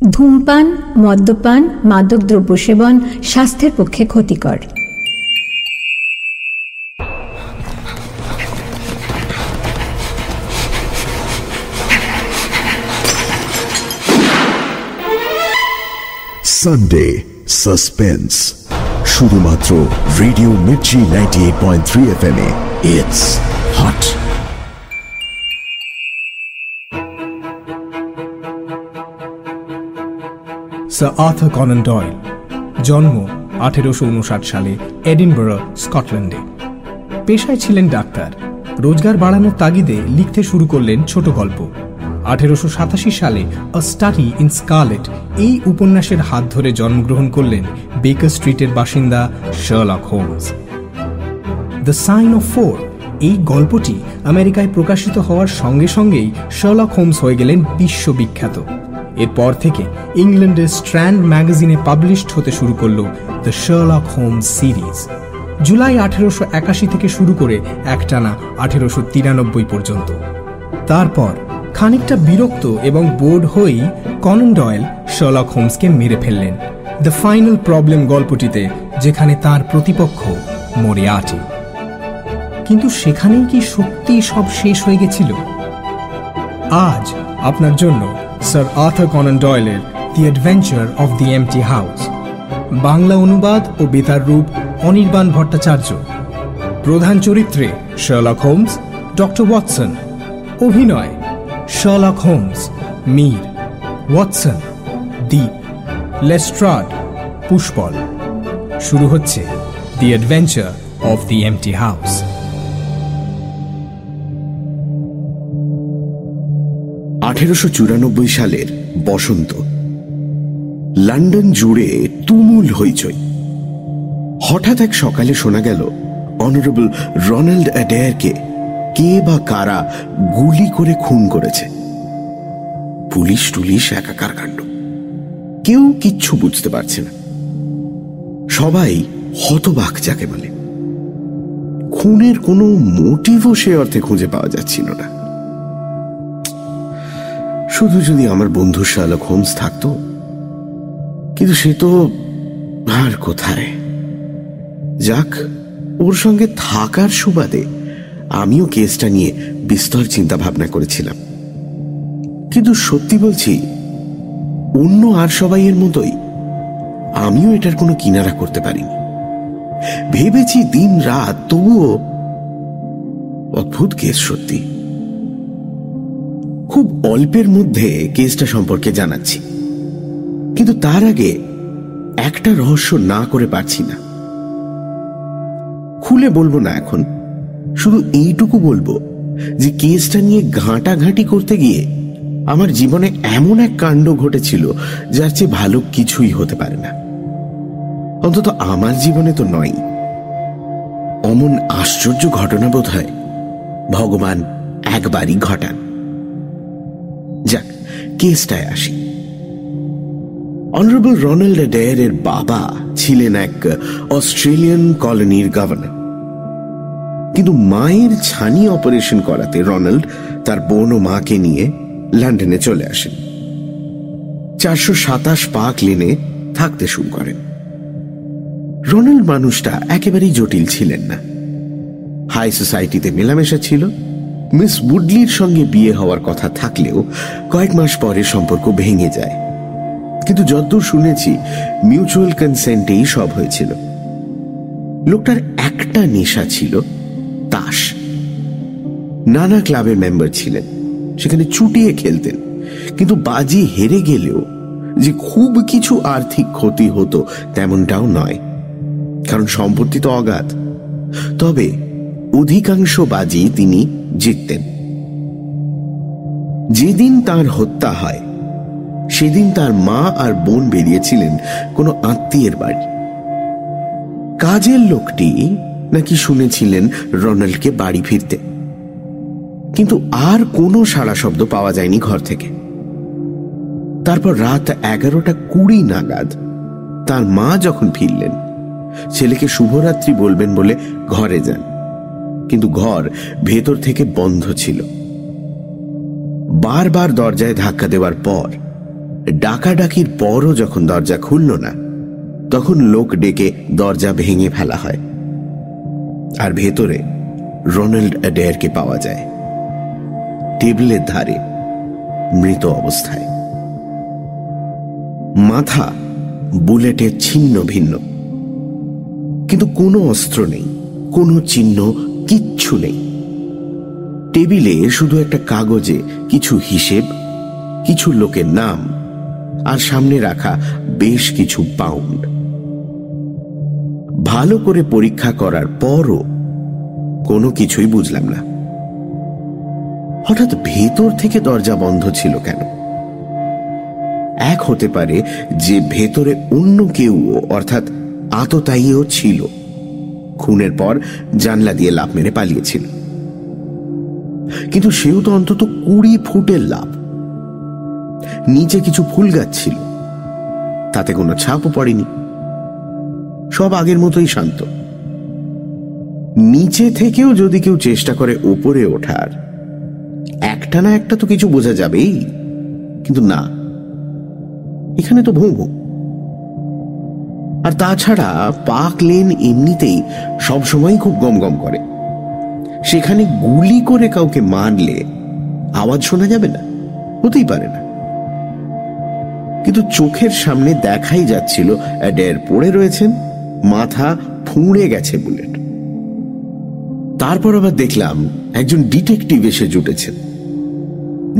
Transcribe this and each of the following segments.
ধূমপান, মদ্যপান মাদক দ্রব্য সেবন স্বাস্থ্যের পক্ষে ক্ষতিকর। সানডে সাসপেন্স শুধুমাত্র radio Mirchi ninety eight point three F M A. It's hot Sir Arthur Conan Doyle জন্ম আঠেরোশো উনষাট সালে এডিনবরো স্কটল্যান্ডে পেশায় ছিলেন ডাক্তার। রোজগার বাড়ানোর তাগিদে লিখতে শুরু করলেন ছোট গল্প। আঠেরোশো সাতাশি সালে আ স্টাডি ইন স্কালেট এই উপন্যাসের হাত ধরে জন্মগ্রহণ করলেন বেকার স্ট্রিটের বাসিন্দা Sherlock Holmes the sign of four এই গল্পটি আমেরিকায় প্রকাশিত হওয়ার সঙ্গে সঙ্গেই শার্লক হোমস হয়ে গেলেন বিশ্ববিখ্যাত। এরপর থেকে ইংল্যান্ডের স্ট্র্যান্ড ম্যাগাজিনে পাবলিশড হতে শুরু করল দ্য শার্লক হোমস সিরিজ। জুলাই আঠেরোশো একাশি থেকে শুরু করে একটানা আঠেরোশো তিরানব্বই পর্যন্ত। তারপর খানিকটা বিরক্ত এবং বোর্ড হয়েই কনন ডয়েল শার্লক হোমসকে মেরে ফেললেন। দ্য ফাইনাল প্রবলেম গল্পটিতে, যেখানে তার প্রতিপক্ষ মরে মরিয়াটি। কিন্তু সেখানেই কি সত্যি সব শেষ হয়ে গেছিল? আজ আপনার জন্য sir Arthur Conan ডয়েলের the adventure of the empty house Bangla অনুবাদ ও বেতার রূপ অনির্বাণ ভট্টাচার্য। প্রধান চরিত্রে শার্লক হোমস ডক্টর ওয়াটসন অভিনয় Sherlock Holmes Mir. Watson Dwip. Lestrade Pushpal. শুরু হচ্ছে the adventure of the empty house আঠেরোশো চুরানব্বই সালের বসন্ত। লন্ডন জুড়ে তুমুল হইচই। হঠাৎ এক সকালে শোনা গেল, অনারেবল রনাল্ড অ্যাডেয়ারকে কে বা কারা গুলি করে খুন করেছে? পুলিশ টুলিশ একাকার কাণ্ড। কেউ কিচ্ছু বুঝতে পারছে না। সবাই হতবাক যাকে বলে। খুনের কোনো মোটিভও সে অর্থে খুঁজে পাওয়া যাচ্ছিল না। শুধু যদি আমার বন্ধু শালক হোমস থাকতো, কিন্তু সে তো আর কোথায়? যাক, ওর সঙ্গে থাকার সুবাদে আমিও কেসটা নিয়ে বিস্তর চিন্তা ভাবনা করেছিলাম। কিন্তু সত্যি বলছি, অন্য আর সবাই এর মতোই, আমিও এটার কোনো কিনারা করতে পারিনি। ভেবেছি দিন রাত তবুও অদ্ভুত কেস সত্যি। খুব অল্পের মধ্যে কেসটা সম্পর্কে জানাচ্ছি। কিন্তু তার আগে একটা রহস্য না করে পারছি না। খুলে বলব না এখন। শুধু এইটুকু বলব যে কেসটা নিয়ে ঘাঁটাঘাঁটি করতে গিয়ে আমার জীবনে এমন এক কাণ্ড ঘটেছিল যার চেয়ে ভালো কিছুই হতে পারে না। অন্তত আমার জীবনে তো নয়। অমন আশ্চর্য ঘটনা বোধ হয় ভগবান একবারই ঘটান। কেসটায় আসি। অনারেবল রোনাল্ড ডেয়ারের বাবা ছিলেন এক অস্ট্রেলিয়ান কলোনির গভর্নর কিন্তু মায়ের ছানি অপারেশন করাতে রোনাল্ড তার বোন ও মাকে নিয়ে লন্ডনে চলে আসেন। চারশো সাতাশ পাক লেনে থাকতে শুরু করেন। রোনাল্ড মানুষটা একেবারেই জটিল ছিলেন না। হাই সোসাইটিতে মেলামেশা ছিল। মিস বুডলির সঙ্গে বিয়ে হওয়ার কথা থাকলেও কয়েক মাস পরে সম্পর্ক ভেঙে যায়। কিন্তু যতদূর শুনেছি, মিউচুয়াল কনসেন্টেই সব হয়েছিল। লোকটার একটা নেশা ছিল তাস। নানা ক্লাবের মেম্বার ছিলেন, সেখানে চুটিয়ে খেলতেন। কিন্তু বাজি হেরে গেলেও যে খুব কিছু আর্থিক ক্ষতি হতো তেমনটাও নয়। কারণ সম্পত্তি তো অগাধ। তবে অধিকাংশ বাজি তিনি জিততেন। যেদিন তার হত্যা হয়, সেদিন তার মা আর বোন বেরিয়েছিলেন কোনো আত্মীয়ের বাড়ি। কাজের লোকটি নাকি শুনেছিলেন রোনাল্ডকে বাড়ি ফিরতে। কিন্তু আর কোনো সাড়া শব্দ পাওয়া যায়নি ঘর থেকে। তারপর রাত এগারোটা কুড়ি নাগাদ তার মা যখন ফিরলেন, ছেলেকে শুভরাত্রি বলবেন বলে ঘরে যান। কিন্তু ঘর ভেতর থেকে বন্ধ ছিল। বারবার দরজায় ধাক্কা দেওয়ার পর, ডাকাডাকির পরও যখন দরজা খুলল না, তখন লোক ডেকে দরজা ভেঙে ফেলা হয়। আর ভেতরে রোনাল্ড অ্যাডেয়ারকে পাওয়া যায়। টেবিলের ধারে মৃত অবস্থায়। মাথা বুলেটের ছিন্ন ভিন্ন। কিন্তু কোনো অস্ত্র নেই, কোনো চিহ্ন কিচ্ছু নেই। টেবিলে শুধু একটা কাগজে কিছু হিসেব, কিছু লোকের নাম, আর সামনে রাখা বেশ কিছু পাউন্ড ভালো করে পরীক্ষা করার পরও কোনো কিছুই বুঝলাম না। হঠাৎ ভেতর থেকে দরজা বন্ধ ছিল কেন? এক হতে পারে যে ভেতরে অন্য কেউ, অর্থাৎ আততায়ীও ছিল। খুনের পর জানলা দিয়ে লাভ মেরে পালিয়েছিল। কিন্তু সেও তো অন্তত কুড়ি ফুটের লাভ নিচে কিছু ফুল গাছ ছিল। তাতে কোনো ছাপও পড়েনি। সব আগের মতোই শান্ত। নিচে থেকেও যদি কেউ চেষ্টা করে ওপরে ওঠার একটা না একটা তো কিছু বোঝা যাবেই। কিন্তু না, এখানে তো ভৌম আর তাছাড়া পাক লেন এমনিতেই সবসময় খুব গম গম করে। সেখানে গুলি করে কাউকে মারলে আওয়াজ শোনা যাবে না? হতেই পারে না। কিন্তু চোখের সামনে দেখাই যাচ্ছিল ডের পড়ে রয়েছেন, মাথা ফুঁড়ে গেছে বুলেট। তারপর আবার দেখলাম একজন ডিটেকটিভ এসে জুটেছেন।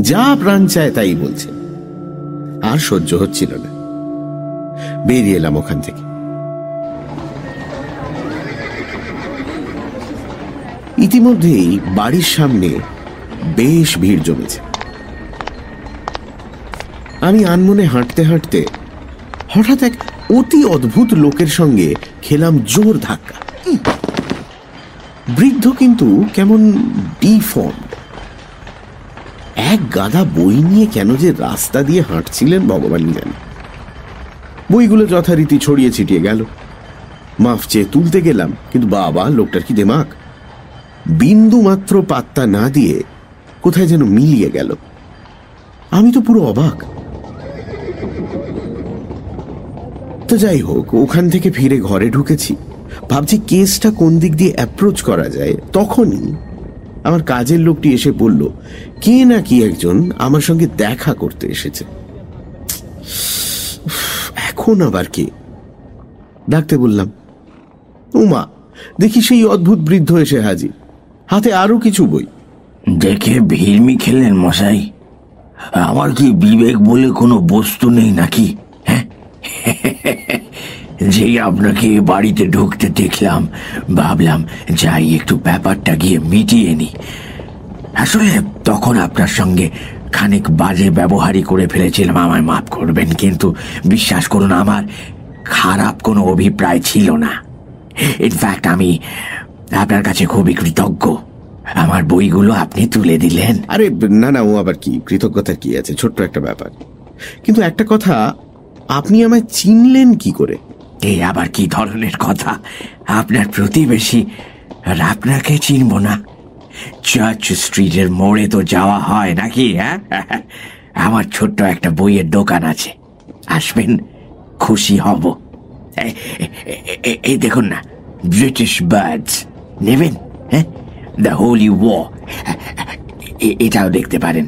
যা প্রাণ চায় তাই বলছেন আর সহ্য হচ্ছিল না। বেরিয়ে এলাম ওখান থেকে। ইতিমধ্যেই বাড়ির সামনে বেশ ভিড় জমেছে। আমি আনমনে হাঁটতে হাঁটতে হঠাৎ এক অতি অদ্ভুত লোকের সঙ্গে খেলাম জোর ধাক্কা। বৃদ্ধ কিন্তু কেমন ডিফর্ম। এক গাদা বই নিয়ে কেন যে রাস্তা দিয়ে হাঁটছিলেন ভগবান জানে। বইগুলো যথারীতি ছড়িয়ে ছিটিয়ে গেল। মাফ চেয়ে তুলতে গেলাম, কিন্তু বাবা, লোকটার কি দেমাক? বিন্দু মাত্র পাত্তা না দিয়ে কোথায় যেন মিলিয়ে গেল। আমি তো পুরো অবাক। তো যাই হোক, ওখান থেকে ফিরে ঘরে ঢুকেছি। ভাবছি কেসটা কোন দিক দিয়ে অ্যাপ্রোচ করা যায়। তখনই আমার কাজের লোকটি এসে বলল, কে না কি একজন আমার সঙ্গে দেখা করতে এসেছে? এখন আবার কে? ডাকতে বললাম, উমা, দেখি সেই অদ্ভুত বৃদ্ধ এসে হাজির। হাতে আরও কিছু বই। দেখে ভিড়মি খেলেন মশাই। আমার কি বিবেক বলে কোনো বস্তু নেই নাকি হ্যাঁ? যেই আপনাকে বাড়িতে ঢুকতে দেখলাম, ভাবলাম যাই একটু ব্যাপারটা গিয়ে মিটিয়ে নি। আসলে তখন আপনার সঙ্গে খানিক বাজে ব্যবহারই করে ফেলেছিলাম, আমায় মাফ করবেন, কিন্তু বিশ্বাস করুন, আমার খারাপ কোনো অভিপ্রায় ছিল না। ইনফ্যাক্ট আমি আপনার কাছে খুবই কৃতজ্ঞ। আমার বইগুলো আপনি তুলে দিলেন। আরে না না ও আবার কি? কৃতজ্ঞতার কি আছে? ছোট্ট একটা ব্যাপার। কিন্তু একটা কথা আপনি আমায় চিনলেন কি করে? এই আবার কি ধরনের কথা? আপনার প্রতিবেশী আর আপনাকে চিনব না। চার্চ স্ট্রিটের মোড়ে তো যাওয়া হয় নাকি হ্যাঁ? আমার ছোট্ট একটা বইয়ের দোকান আছে। আসবেন খুশি হব। এই দেখুন না ব্রিটিশ বার্ডস নেবেন হ্যাঁ? দ্য হোলি ওয়া এটাও দেখতে পারেন।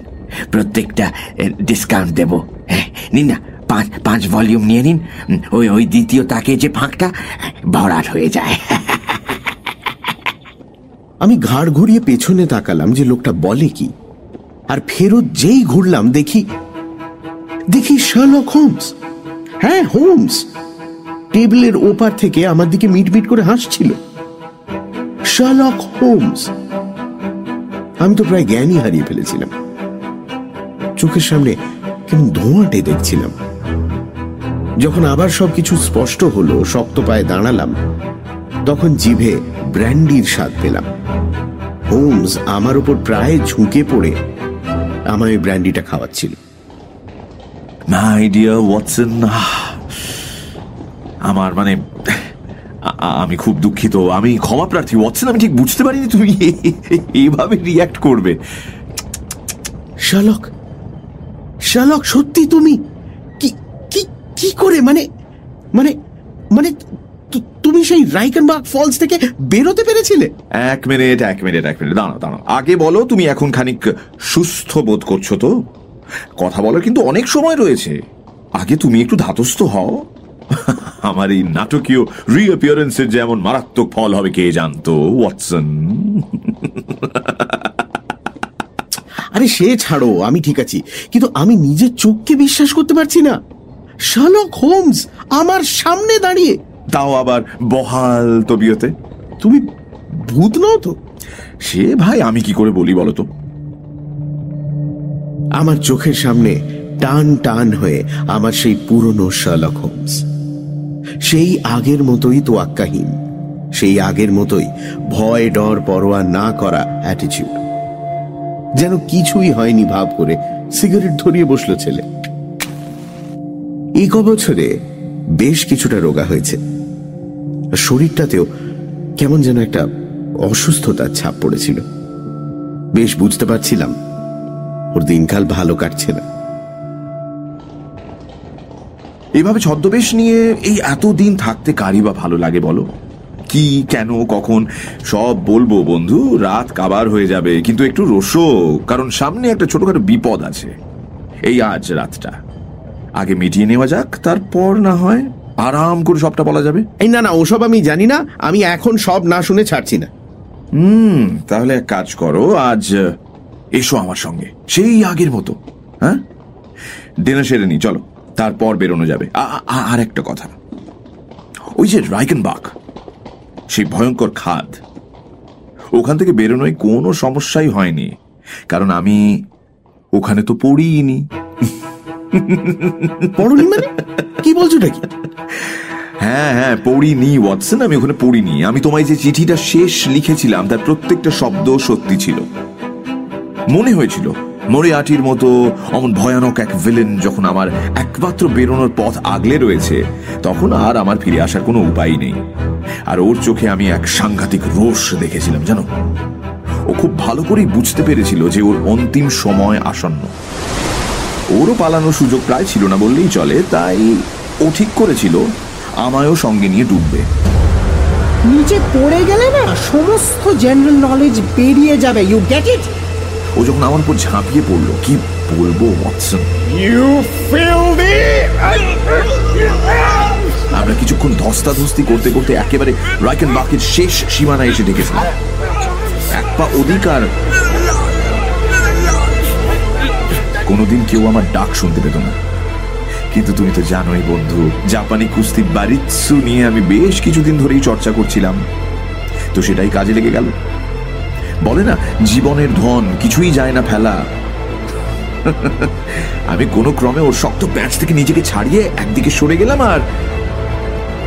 প্রত্যেকটা ডিসকাউন্ট দেব হ্যাঁ? নিন না, পাঁচ পাঁচ ভলিউম নিয়ে নিন। ওই ওই দ্বিতীয় তাকে যে ফাঁকটা, ভরাট হয়ে যায়। আমি ঘাড় ঘুরিয়ে পেছনে তাকালাম যে লোকটা বলে কি। আর ফেরত যেই ঘুরলাম, দেখি দেখি শার্লক হোমস হ্যাঁ হোমস টেবিলের ওপার থেকে আমার দিকে মিটমিট করে হাসছিল। Sherlock Holmes. আমি তো প্রায় জ্ঞানই হারিয়ে ফেলেছিলাম। চোখের সামনে কেমন ধোঁয়াটে দেখছিলাম। যখন আবার সবকিছু স্পষ্ট হলো, শক্ত পায়ে দাঁড়ালাম, তখন জিভে ব্র্যান্ডির স্বাদ পেলাম। হোমস আমার উপর প্রায় ঝুঁকে পড়ে আমায় ব্র্যান্ডিটা খাওয়াচ্ছিল। আমার মানে আমি খুব দুঃখিত। আমি ক্ষমা প্রার্থী, ওয়াটসন, আমি ঠিক বুঝতে পারিনি তুমি এইভাবে রিয়াক্ট করবে। শালক শালক, সত্যি তুমি কি কি করে? মানে মানে মানে তুমি সেই রাইকেনবার্গ ফলস থেকে বেরোতে পেরেছিলে? এক মিনিট এক মিনিট এক মিনিট, দাঁড়াও দাঁড়াও। আগে বলো, তুমি এখন খানিক সুস্থ বোধ করছ তো? কথা বলার কিন্তু অনেক সময় রয়েছে। আগে তুমি একটু ধাতস্থ হও। আমার এই নাটকীয় রিঅ্যাপিয়ারেন্সের যেমন মারাত্মক ফল হবে, কে জানতো, ওয়াটসন? আরে সে ছাড়ো, আমি ঠিক আছি। কিন্তু আমি নিজের চোখকে বিশ্বাস করতে পারছি না। শালক হোমস, আমার সামনে দাঁড়িয়ে। তাও আবার বহাল তবিয়তে? তুমি ভূত নও তো? সে ভাই, আমি কি করে বলি বলো তো? আমার চোখের সামনে টান টান হয়ে আমার সেই পুরনো শালক হোমস। সেই আগের মতোই তোয়াক্কাহীন সেই আগের মতোই ভয়, ডর, পরোয়া না করা অ্যাটিচিউড যেন কিছুই হয়নি ভাব করে সিগারেট ধরিয়ে বসল ছেলে। এই ক বছরে বেশ কিছুটা রোগা হয়েছে। শরীরটাতেও কেমন যেন একটা অসুস্থতার ছাপ পড়েছিল। বেশ বুঝতে পারছিলাম, ওর দিনকাল ভালো কাটছে না। এইভাবে ছদ্মবেশ নিয়ে এই এত দিন থাকতে কারই বা ভালো লাগে বলো? কি কেন কখন? সব বলব বন্ধু রাত কাবার হয়ে যাবে কিন্তু একটু রসো কারণ সামনে একটা ছোটখাটো বিপদ আছে। এই আজ রাতটা। আগে মিটিয়ে নেওয়া যাক তারপর না হয় আরাম করে সবটা বলা যাবে। এই না না ওসব আমি জানি না আমি এখন সব না শুনে ছাড়ছি না। হুম তাহলে এক কাজ করো আজ এসো আমার সঙ্গে সেই আগের মতো হ্যাঁ? ডিনার সেরে নি চলো। তারপর বেরোনো যাবে। আর একটা কথা। ওই যে রাইকেনবাক সেই ভয়ঙ্কর খাদ। ওখান থেকে বেরোনোয় কোনো সমস্যাই হয়নি। কারণ আমি ওখানে তো পড়িনি পড়নি মানে? কি বলছো হ্যাঁ হ্যাঁ পড়িনি ওয়াটসন আমি ওখানে পড়িনি। আমি তোমায় যে চিঠিটা শেষ লিখেছিলাম তার প্রত্যেকটা শব্দ সত্যি ছিল। মনে হয়েছিল। মরিয়াটির মতো অমন ভয়ানক এক ভিলেন যখন আমার একমাত্র বেরোনোর পথ আগলে রয়েছে, তখন আর আমার ফিরে আসার কোনো উপায় নেই। আর ওর চোখে আমি এক সাংঘাতিক রোষ দেখেছিলাম, জানো? ও খুব ভালো করেই বুঝতে পেরেছিল যে ওর অন্তিম সময় আসন্ন। ওরও পালানোর সুযোগ প্রায় ছিল না বললেই চলে, তাই ও ঠিক করেছিল, আমায়ও সঙ্গে নিয়ে ডুববে। নিচে পড়ে গেলে না সমস্ত জেনারেল নলেজ বেরিয়ে যাবে ইউ গেট ইট ও যখন আমার উপর ঝাঁপিয়ে পড়ল কি বলব আমরা কিছুক্ষণ ধস্তাধস্তি করতে করতে একেবারে রাইকেন বাকের শেষ সীমানা এসে ঢেকেছিলাম এক পা অধিকার কোনোদিন কেউ আমার ডাক শুনতে পেত না। কিন্তু তুমি তো জানোই বন্ধু জাপানি কুস্তি বারিৎসু নিয়ে আমি বেশ কিছুদিন ধরেই চর্চা করছিলাম। তো সেটাই কাজে লেগে গেল। বলে না, জীবনের ধন, কিছুই যায় না ফেলা। আমি কোনো ক্রমে ওর শক্ত প্যাঁচ থেকে নিজেকে ছাড়িয়ে একদিকে সরে গেলাম আর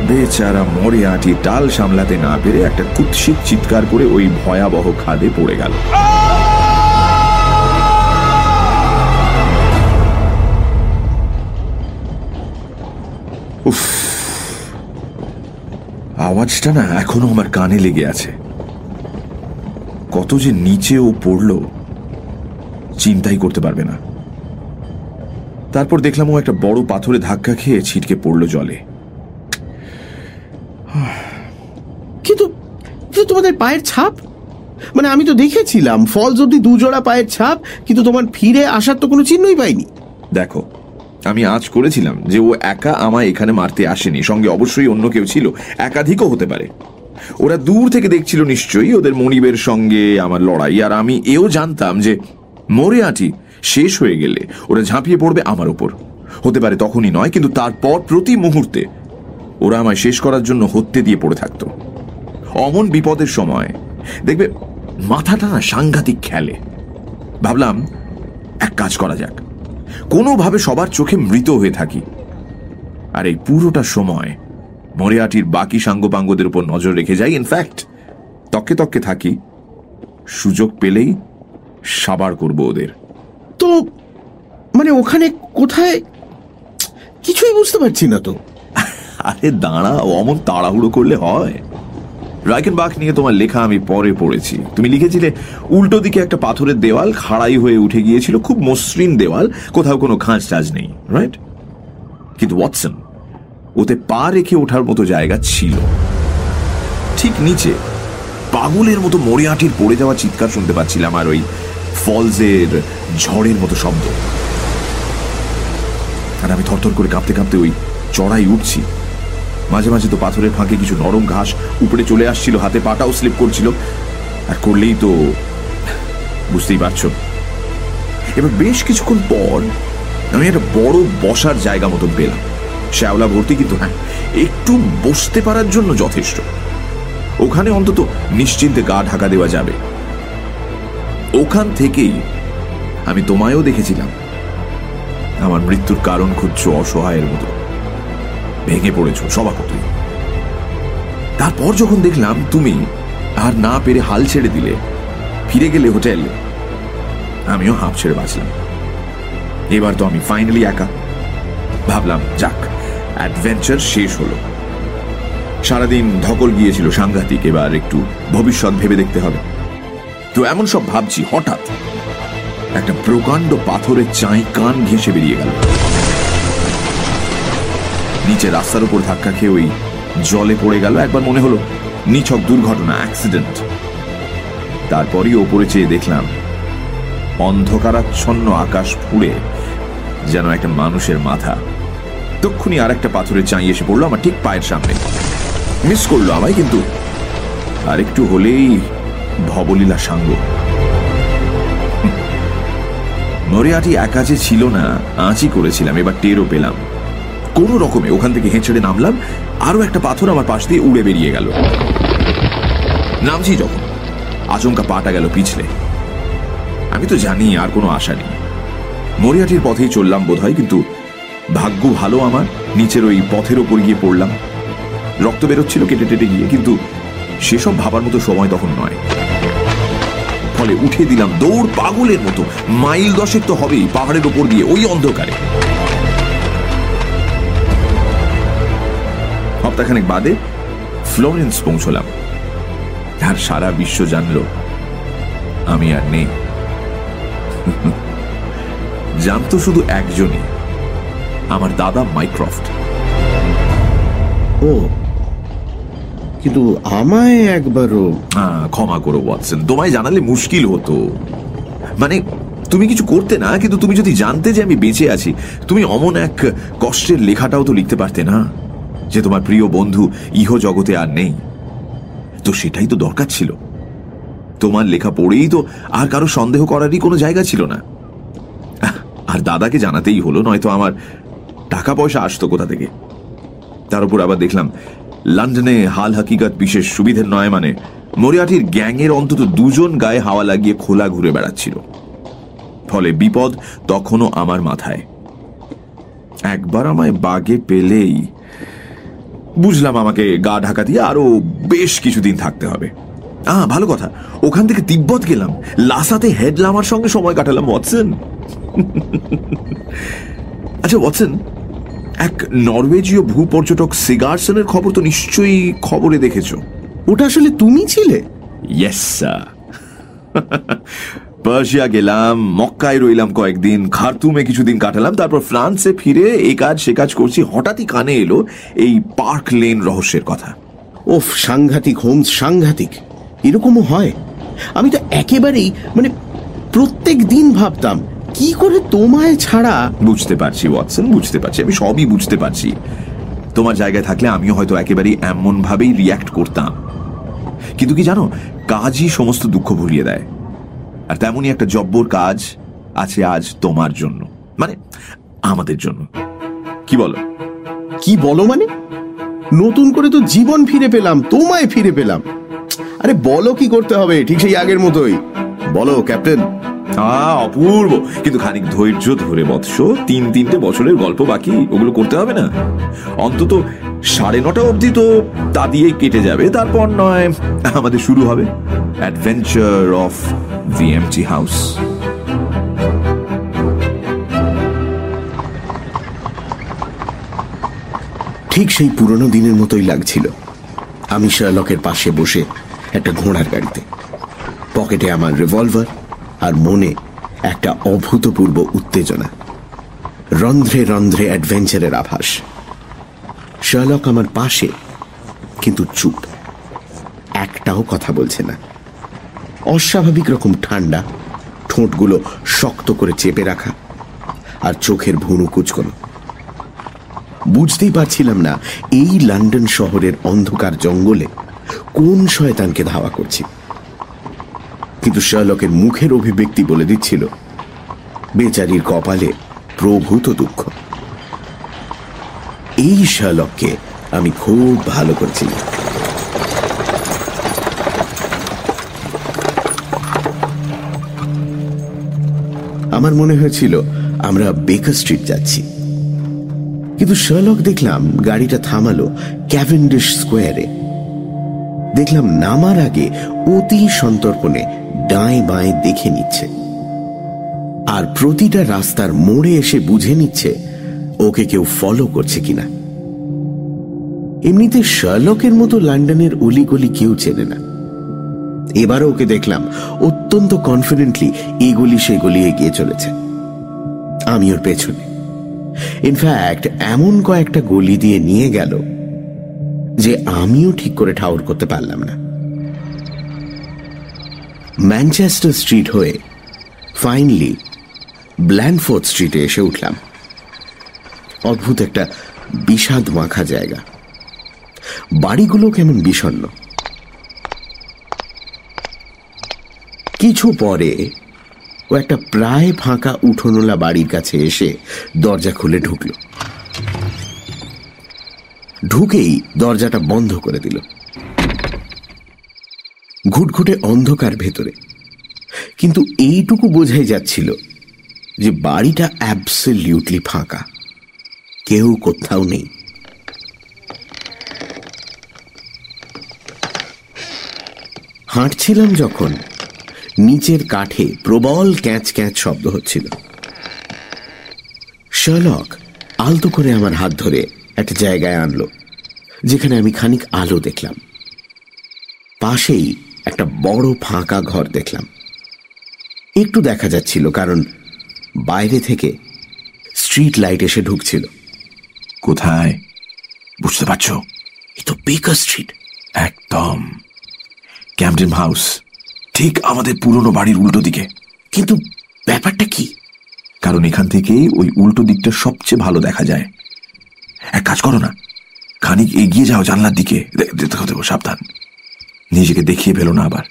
বেচারা মরে আঁটি টাল সামলাতে না পেরে একটা কুৎসিত চিৎকার করে ওই ভয়াবহ খাদে পড়ে গেল। আওয়াজটা না এখনও আমার কানে লেগে আছে। কত যে নিচে ও পড়ল চিন্তাই করতে পারবে না। তারপর দেখলাম ও একটা বড় পাথরে ধাক্কা খেয়ে ছিটকে পড়ল জলে। কিন্তু তোমাদের পায়ের ছাপ? মানে আমি তো দেখেছিলাম ফলস অব্দি দুজোড়া পায়ের ছাপ কিন্তু তোমার ফিরে আসার তো কোনো চিহ্নই পাইনি। দেখো আমি আজ করেছিলাম যে ও একা আমায় এখানে মারতে আসেনি সঙ্গে অবশ্যই অন্য কেউ ছিল একাধিকও হতে পারে। ওরা দূর থেকে দেখছিল নিশ্চয়ই ওদের মনিবের সঙ্গে আমার লড়াই। আর আমি এও জানতাম যে মরে আটি শেষ হয়ে গেলে ওরা ঝাঁপিয়ে পড়বে আমার উপর হতে পারে তখনই নয়, কিন্তু তারপর প্রতি মুহূর্তে ওরা আমায় শেষ করার জন্য হত্যে দিয়ে পড়ে থাকতো। অমন বিপদের সময়, দেখবে মাথাটা সাংঘাতিক খেলে। ভাবলাম, এক কাজ করা যাক। কোনোভাবে সবার চোখে মৃত হয়ে থাকি। আর এই পুরোটা সময় মরিয়াটির বাকি সাঙ্গপাঙ্গদের উপর নজর রেখে যাই। ইনফ্যাক্ট তককে তককে থাকি সুযোগ পেলেই সাবার করব ওদের। তো মানে ওখানে কোথায়? কিছুই বুঝতে পারছি না তো। আরে দাঁড়া অমন তাড়াহুড়ো করলে হয়। রাইকেন বাঘ নিয়ে তোমার লেখা আমি পরে পড়েছি। তুমি লিখেছিলে উল্টো দিকে একটা পাথরের দেওয়াল খাড়াই হয়ে উঠে গিয়েছিল খুব মসৃণ দেওয়াল কোথাও কোনো খাঁজ টাজ নেই রাইট কিন্তু ওয়াটসন ওতে পা রেখে ওঠার মতো জায়গা ছিল। ঠিক নিচে, পাগলের মতো মরিয়াটির পড়ে যাওয়া চিৎকার শুনতে পাচ্ছিলাম আর ওই ফলসের ঝড়ের মতো শব্দ। আর আমি থরথর করে কাঁপতে কাঁপতে ওই চড়াই উঠছি। মাঝে মাঝে তো পাথরের ফাঁকে কিছু নরম ঘাস উপরে চলে আসছিল, হাতে পাটাও স্লিপ করছিল। আর করলেই তো বুঝতেই পারছ। এবার বেশ কিছুক্ষণ পর আমি একটা বড় বসার জায়গা মতো পেলাম। শ্যাওলা ভর্তি কিন্তু হ্যাঁ একটু বসতে পারার জন্য যথেষ্ট। ওখানে অন্তত নিশ্চিন্তে গা ঢাকা দেওয়া যাবে। ওখান থেকেই আমি তোমায়ও দেখেছিলাম। আমার মৃত্যুর কারণ খুঁজছো অসহায়ের মতো। ভেঙে পড়েছ স্বভাবতই তারপর যখন দেখলাম তুমি আর না পেরে হাল ছেড়ে দিলে, ফিরে গেলে হোটেল, আমিও হাফ ছেড়ে বাঁচলাম। এবার তো আমি ফাইনালি একা। ভাবলাম, যাক অ্যাডভেঞ্চার শেষ হলো। সারাদিন ধকল গিয়েছিল সাংঘাতিক, এবার একটু ভবিষ্যৎ ভেবে দেখতে হবে। তো এমন সব ভাবছি, হঠাৎ একটা প্রকাণ্ড পাথরের চাই কান ঘেঁষে বেরিয়ে গেল। নিচে রাস্তার উপর ধাক্কা খেয়ে ওই জলে পড়ে গেল, একবার মনে হলো নিছক দুর্ঘটনা অ্যাক্সিডেন্ট তারপরই ওপরে চেয়ে দেখলাম, অন্ধকারাচ্ছন্ন আকাশ ফুড়ে যেন একটা মানুষের মাথা তক্ষুনি আর একটা পাথরের চাঁই এসে পড়ল আমার ঠিক পায়ের সামনে। মিস করল আমায় কিন্তু আরেকটু হলেই ভবলীলা সাঙ্গ। মরিয়াটি একা যে ছিল না আঁচি করেছিলাম, এবার টেরও পেলাম। কোনো রকমে ওখান থেকে হেঁচড়ে নামলাম আরও একটা পাথর আমার পাশ দিয়ে উড়ে বেরিয়ে গেল। নামছি যখন, আচমকা পাটা গেল পিছলে। আমি তো জানি আর কোনো আশা নেই। মরিয়াটির পথেই চললাম বোধহয়, কিন্তু ভাগ্য ভালো আমার। নিচের ওই পথের ওপর গিয়ে পড়লাম। রক্ত বেরোচ্ছিল কেটে টেটে গিয়ে, কিন্তু সেসব ভাবার মতো সময় তখন নয়। ফলে উঠে দিলাম দৌড় পাগলের মতো। মাইল দশেক তো হবেই পাহাড়ের ওপর দিয়ে ওই অন্ধকারে। সপ্তাহখানেক বাদে ফ্লোরেন্স পৌঁছলাম। আর সারা বিশ্ব জানল, আমি আর নেই। জানতো শুধু একজনই। আমার দাদা মাইক্রফট ও কিন্তু আমায় একবারও ক্ষমা করো ওয়াটসন। তোমায় জানালে মুশকিল হতো। মানে তুমি কিছু করতে না কিন্তু তুমি যদি জানতে যে আমি বেঁচে আছি তুমি অমন এক কষ্টের লেখাটাও তো লিখতে পারতে না যে তোমার প্রিয় বন্ধু ইহ জগতে আর নেই। তো সেটাই তো দরকার ছিল। তোমার লেখা পড়েই তো আর কারও সন্দেহ করারই কোনো জায়গা ছিল না। আর দাদাকে জানাতেই হলো নয়তো আমার টাকা পয়সা আসতো কোথা থেকে? তার উপর আবার দেখলাম, লন্ডনে হাল হাকিগত বিশেষ সুবিধের নয় মানে মরিয়াটির গ্যাংয়ের অন্তত দুজন গায়ে হাওয়া লাগিয়ে খোলা ঘুরে বেড়াচ্ছিল। ফলে বিপদ তখনও আমার মাথায়। একবার আমায় বাগে পেলেই বুঝলাম আমাকে গা ঢাকা দিয়ে আরও বেশ কিছুদিন থাকতে হবে। আহ, ভালো কথা, ওখান থেকে তিব্বত গেলাম, লাসাতে হেডলামার সঙ্গে সময় কাটালাম, ওয়াটসন। আচ্ছা ওয়াটসন এক নরওয়েজীয় ভূপর্যটক সিগারসনের খবর তো নিশ্চয়ই খবরে দেখেছ। ওটা আসলে তুমি ছিলে? ইয়েস স্যার পার্সিয়া গেলাম মক্কায় রইলাম কয়েকদিন খার্তুমে কিছুদিন কাটালাম তারপর ফ্রান্সে ফিরে এই কাজ সে কাজ করছি। হঠাৎই কানে এলো এই পার্ক লেন রহস্যের কথা। ওফ সাংঘাতিক হোমস সাংঘাতিক। এরকমও হয়? আমি তো একেবারেই মানে প্রত্যেক দিন ভাবতাম কি করে তোমায় ছাড়া? বুঝতে পারছি ওয়াটসন বুঝতে পারছি আমি সবই বুঝতে পারছি। তোমার জায়গায় থাকলে আমিও হয়তো একেবারেই এমন ভাবেই রিয়াক্ট করতাম। কিন্তু কি জানো কাজই সমস্ত দুঃখ ভুলিয়ে দেয়। আর তেমনই একটা জব্বর কাজ আছে আজ তোমার জন্য। মানে আমাদের জন্য। কি বলো? কি বলো মানে? নতুন করে তো জীবন ফিরে পেলাম তোমায় ফিরে পেলাম। আরে বলো কি করতে হবে ঠিক সেই আগের মতোই। বলো ক্যাপ্টেন। আহ অপূর্ব। কিন্তু খানিক ধৈর্য ধরে বৎস, তিন তিনটে বছরের গল্প বাকি, ওগুলো করতে হবে না। অন্তত সাড়ে নটা অবধি তো তা দিয়েই কেটে যাবে, তারপর নয় আমাদের শুরু হবে adventure of the empty house ঠিক সেই পুরনো দিনের মতোই লাগছিল। আমি শার্লকের পাশে বসে একটা ঘোড়ার গাড়িতে। পকেটে আমার রিভলভার আর মনে একটা অভূতপূর্ব উত্তেজনা। রন্ধ্রে রন্ধ্রে অ্যাডভেঞ্চারের আভাস। শার্লক আমার পাশে, কিন্তু চুপ। একটাও কথা বলছে না। অস্বাভাবিক রকম ঠান্ডা, ঠোঁটগুলো শক্ত করে চেপে রাখা, আর চোখের ভুনু কুচকোনো। বুঝতেই পারছিলাম না, এই লন্ডন শহরের অন্ধকার জঙ্গলে কোন শয়তানকে ধাওয়া করছি। কিন্তু শার্লকের মুখের অভিব্যক্তি বলে দিচ্ছিল, বেচারির কপালে প্রভূত দুঃখ। এই শার্লককে আমি খুব ভালো করছি আমার মনে হয়েছিল আমরা বেকার স্ট্রিট যাচ্ছি। কিন্তু শার্লক দেখলাম গাড়িটা থামালো ক্যাভেন্ডিশ স্কোয়ারে। দেখলাম নামার আগে অতি সন্তর্পণে ডাঁয়ে বাঁয়ে দেখে নিচ্ছে। আর প্রতিটা রাস্তার মোড়ে এসে বুঝে নিচ্ছে ওকে কেউ ফলো করছে কিনা। এমনিতে শার্লকের মতো লন্ডনের অলিগলি কেউ চেনে না। এবারও ওকে দেখলাম অত্যন্ত কনফিডেন্টলি এগুলি সেগুলি এগিয়ে চলেছে। আমি ওর পেছনে। ইনফ্যাক্ট এমন কয়েকটা গলি দিয়ে নিয়ে গেল যে আমিও ঠিক করে ঠাউর করতে পারলাম না। ম্যানচেস্টার স্ট্রিট হয়ে ফাইনালি ব্ল্যান্ডফোর্ড স্ট্রিটে এসে উঠলাম। অদ্ভুত একটা বিষাদ মাখা জায়গা। বাড়িগুলো কেমন বিষণ্ন। কিছু পরে ও একটা প্রায় ফাঁকা উঠোনোলা বাড়ির কাছে এসে দরজা খুলে ঢুকল। ঢুকেই দরজাটা বন্ধ করে দিল। ঘুটঘুটে অন্ধকার ভেতরে। কিন্তু এইটুকু বোঝাই যাচ্ছিল যে বাড়িটা অ্যাবসলিউটলি ফাঁকা। কেউ কোথাও নেই। হাঁটছিলাম যখন নিচের কাঠে প্রবল ক্যাঁচ ক্যাঁচ শব্দ হচ্ছিল। শলক আলতো করে আমার হাত ধরে একটা জায়গায় আনলো, যেখানে আমি খানিক আলো দেখলাম। পাশেই একটা বড় ফাঁকা ঘর দেখলাম। একটু দেখা যাচ্ছিল কারণ বাইরে থেকে স্ট্রিট লাইট এসে ঢুকছিল। কোথায়? বুঝতে পারছ? এ তো বেকার স্ট্রিট। একদম। ক্যাম্পটেন হাউস ঠিক আমাদের পুরনো বাড়ির উল্টো দিকে। কিন্তু ব্যাপারটা কি? কারণ এখান থেকে ওই উল্টো দিকটা সবচেয়ে ভালো দেখা যায়। এক কাজ করো না খানিক এগিয়ে যাও জানলার দিকে। দে- দেখো দেখো সাবধান। নিজেকে দেখিয়ে ফেলো না আবার।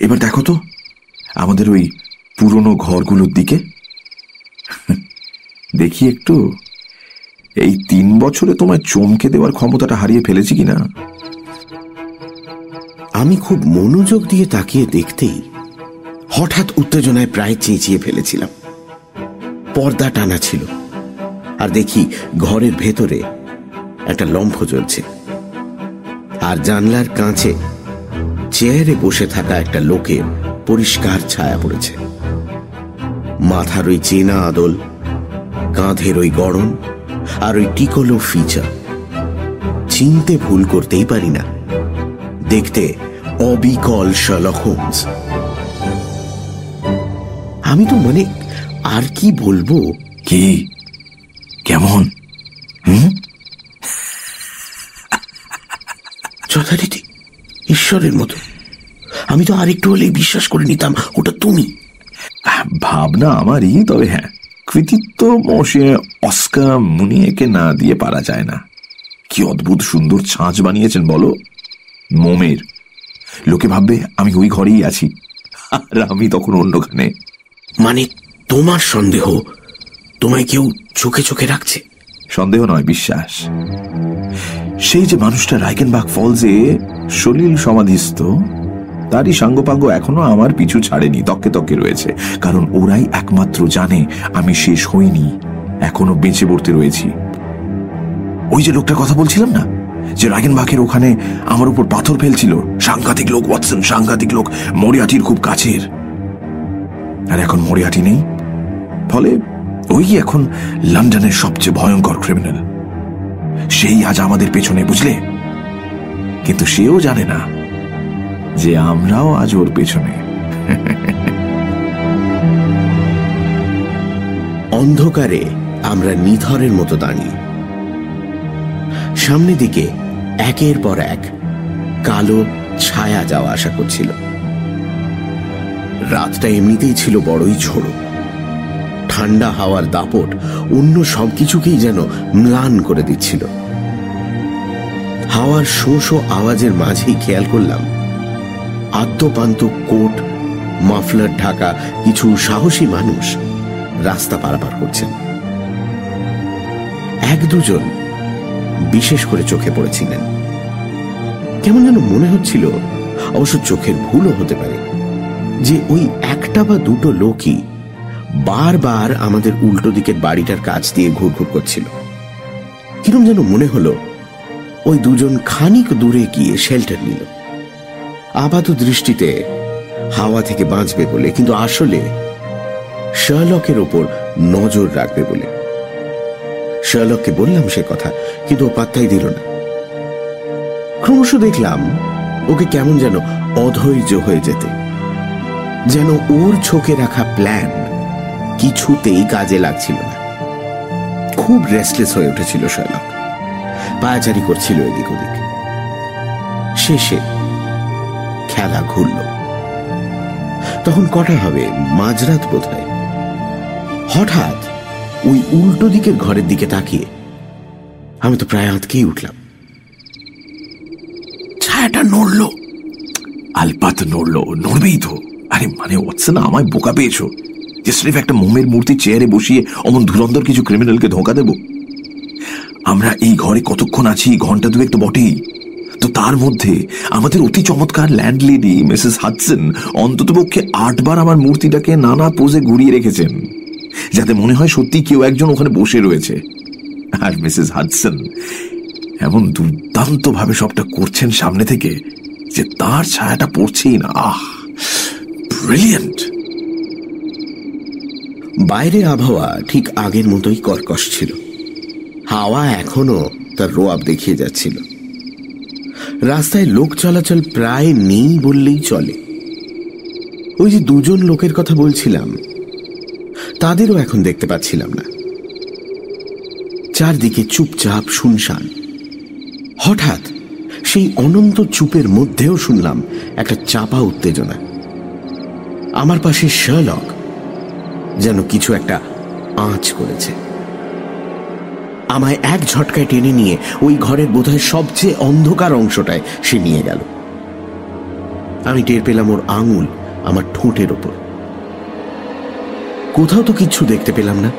এবার দেখো তো, আমাদের ওই পুরনো ঘরগুলোর দিকে। দেখি একটু, এই তিন বছরে তোমায় চমকে দেওয়ার ক্ষমতাটা হারিয়ে ফেলেছি কিনা? আমি খুব মনোযোগ দিয়ে তাকিয়ে দেখতেই হঠাৎ উত্তেজনায় প্রায় চেঁচিয়ে ফেলেছিলাম। পর্দা টানা ছিল, আর দেখি ঘরের ভেতরে একটা লম্ফ জ্বলছে। আর জানলার কাঁচে চেয়ারে বসে থাকা একটা লোকের পরিষ্কার ছায়া পড়েছে। মাথার ওই চেনা আদল, কাঁধের ওই গড়ন আর ওই টিকলো ফিচার চিনতে ভুল করতেই পারি না। দেখতে অবিকল হোমস আমি তো মানে আর কি বলব? কি? কেমন? হুম? যথারীতি ঈশ্বরের মতো। আমি তো আরেকটু হলেই বিশ্বাস করে নিতাম ওটা তুমি। ভাবনা আমারই তবে হ্যাঁ কৃতিত্ব মশে অস্কার মুনিয়েকে না দিয়ে পারা যায় না। কি অদ্ভুত সুন্দর ছাঁচ বানিয়েছেন বলো? মোমের। লোকে ভাববে আমি ওই ঘরেই আছি আর আমি তখন অন্যখানে। মানে তোমার সন্দেহ তোমায় কেউ চোখে চোখে রাখছে? সন্দেহ নয়, বিশ্বাস। সেই যে মানুষটা রাইকেনবাগ ফলসে সলিল সমাধিস্থ, তারই সাঙ্গপাঙ্গ এখনও আমার পিছু ছাড়েনি তককে তককে রয়েছে। কারণ ওরাই একমাত্র জানে আমি শেষ হইনি, এখনও বেঁচে পড়তে রয়েছি। ওই যে লোকটার কথা বলছিলাম না? যে রাগেনবাগের ওখানে আমার উপর পাথর ফেলছিল? সাংঘাতিক লোক, ওয়াটসন, সাংঘাতিক লোক, মরিয়াটির খুব কাছের। আর এখন মরিয়াটি নেই? ফলে ওই এখন লন্ডনের সবচেয়ে ভয়ঙ্কর ক্রিমিনাল সেই আজ আমাদের পেছনে, বুঝলে? কিন্তু সেও জানে না যে আমরাও আজ ওর পেছনে। অন্ধকারে আমরা নিথরের মতো দাঁড়িয়ে সামনে দিকে একের পর এক কালো ছায়া যাওয়া আশা করছিল। রাতটা এমনিতেই ছিল বড়ই ঝোড়ো। ঠান্ডা হাওয়ার দাপট অন্য সবকিছুকেই যেন ম্লান করে দিচ্ছিল। হাওয়ার শো শো আওয়াজের মাঝেই খেয়াল করলাম, আদ্যপান্ত কোট, মাফলার ঢাকা, কিছু সাহসী মানুষ রাস্তা পারাপার করছেন। এক দুজন বিশেষ করে চোখে পড়েছিলেন। কেমন যেন মনে হচ্ছিল, অবশ্য চোখের ভুলও হতে পারে, যে ওই একটা বা দুটো লোকই বারবার আমাদের উল্টো দিকের বাড়িটার কাছ দিয়ে ঘুরঘুর করছিল। কিরম যেন মনে হলো, ওই দুজন খানিক দূরে গিয়ে শেল্টার নিল। আপাত দৃষ্টিতে হাওয়া থেকে বাঁচবে বলে, কিন্তু আসলে শার্লকের ওপর নজর রাখবে বলে। শার্লককে বললাম সে কথা, কিন্তু ও পাত্তাই দিল না। ক্রমশ দেখলাম ওকে কেমন যেন অধৈর্য হয়ে যেতে। যেন ওর ছোকে রাখা প্ল্যান কিছুতেই কাজে লাগছিল না। খুব রেস্টলেস হয়ে উঠেছিল শার্লক পায়াচারি করছিল এদিক ওদিক। শেষে খেলা ঘুরল। তখন কটা হবে? মাঝরাত বোধ হয় হঠাৎ ওই উল্টো দিকের ঘরের দিকে তাকিয়ে আমি তো প্রায় আঁতকেই উঠলাম। ছায়াটা নড়লো। আলপাত নড়লো। নড়বেই তো। আরে মানে হচ্ছে না আমায় বোকা পেয়েছ। স্রেফ একটা মোমের মূর্তি চেয়ারে বসিয়ে অমন ধুরন্ধর কিছু ক্রিমিনালকে ধোকা দেব? আমরা এই ঘরে কতক্ষণ আছি, ঘণ্টা দুয়েক তো বটেই। তো তার মধ্যে আমাদের অতি চমৎকার ল্যান্ডলেডি মিসেস হাডসন অন্ততপক্ষে আটবার আমার মূর্তিটাকে নানা পোজে ঘুরিয়ে রেখেছেন, যাতে মনে হয় সত্যি কেউ একজন ওখানে বসে রয়েছে। আর মিসেস হাডসন এমন দুর্দান্ত ভাবে সবটা করছেন সামনে থেকে যে তার ছায়াটা পড়ছেই না। আহ ব্রিলিয়েন্ট বাইরে আবহাওয়া ঠিক আগের মতোই কর্কশ ছিল। হাওয়া এখনও তার রোয়াব দেখিয়ে যাচ্ছিল। রাস্তায় লোক চলাচল প্রায় নেই বললেই চলে। ওই যে দুজন লোকের কথা বলছিলাম, তাদেরও এখন দেখতে পাচ্ছিলাম না। চারদিকে চুপচাপ শুনশান। হঠাৎ সেই অনন্ত চুপের মধ্যেও শুনলাম একটা চাপা উত্তেজনা। আমার পাশে শার্লক যেন কিছু একটা আঁচ করেছে। আমায় এক ঝটকায় টেনে নিয়ে ওই ঘরের বোধহয় সবচেয়ে অন্ধকার অংশটায় সে নিয়ে গেল। আমি টের পেলাম ওর আঙুল আমার ঠোঁটের ওপর। কোথাও তো কিচ্ছু দেখতে পেলাম না।